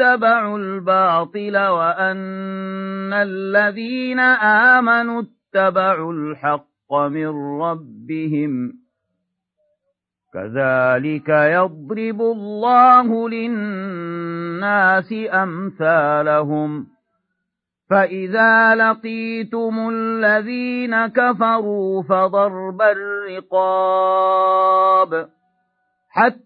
اتبعوا الباطل وأن الذين آمنوا اتبعوا الحق من ربهم. كذلك يضرب الله للناس أمثالهم. فإذا لقيتم الذين كفروا فضرب الرقاب حتى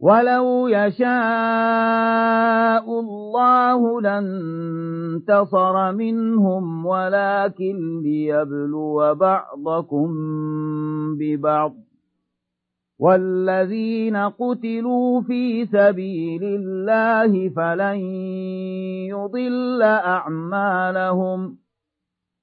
ولو يشاء الله لانتصر منهم ولكن ليبلو بعضكم ببعض والذين قتلوا في سبيل الله فلن يضل أعمالهم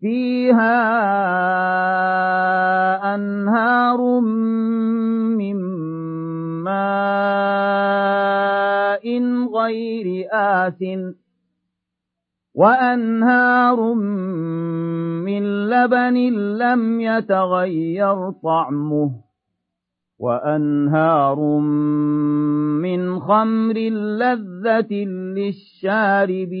فيها أنهار من ماء غير آس وأنهار من لبن لم يتغير طعمه وأنهار من خمر لذة للشاربين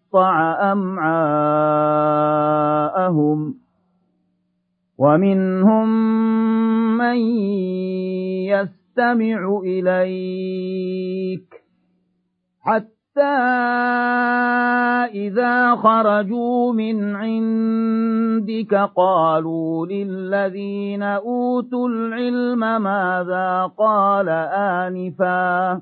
فقطع أمعاءهم ومنهم من يستمع إليك حتى إذا خرجوا من عندك قالوا للذين أوتوا العلم ماذا قال آنفا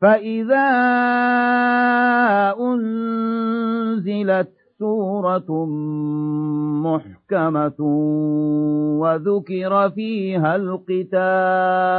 فإذا أنزلت سورة محكمة وذكر فيها القتال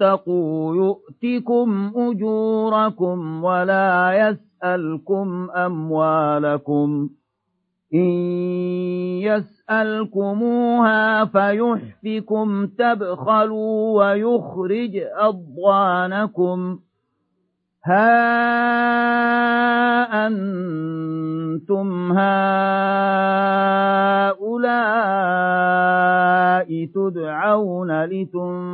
واتقوا يؤتكم أجوركم ولا يسألكم أموالكم. إن يسألكموها فيحفكم تبخلوا ويخرج أضوانكم ها أنتم هؤلاء تدعون لتنفقوا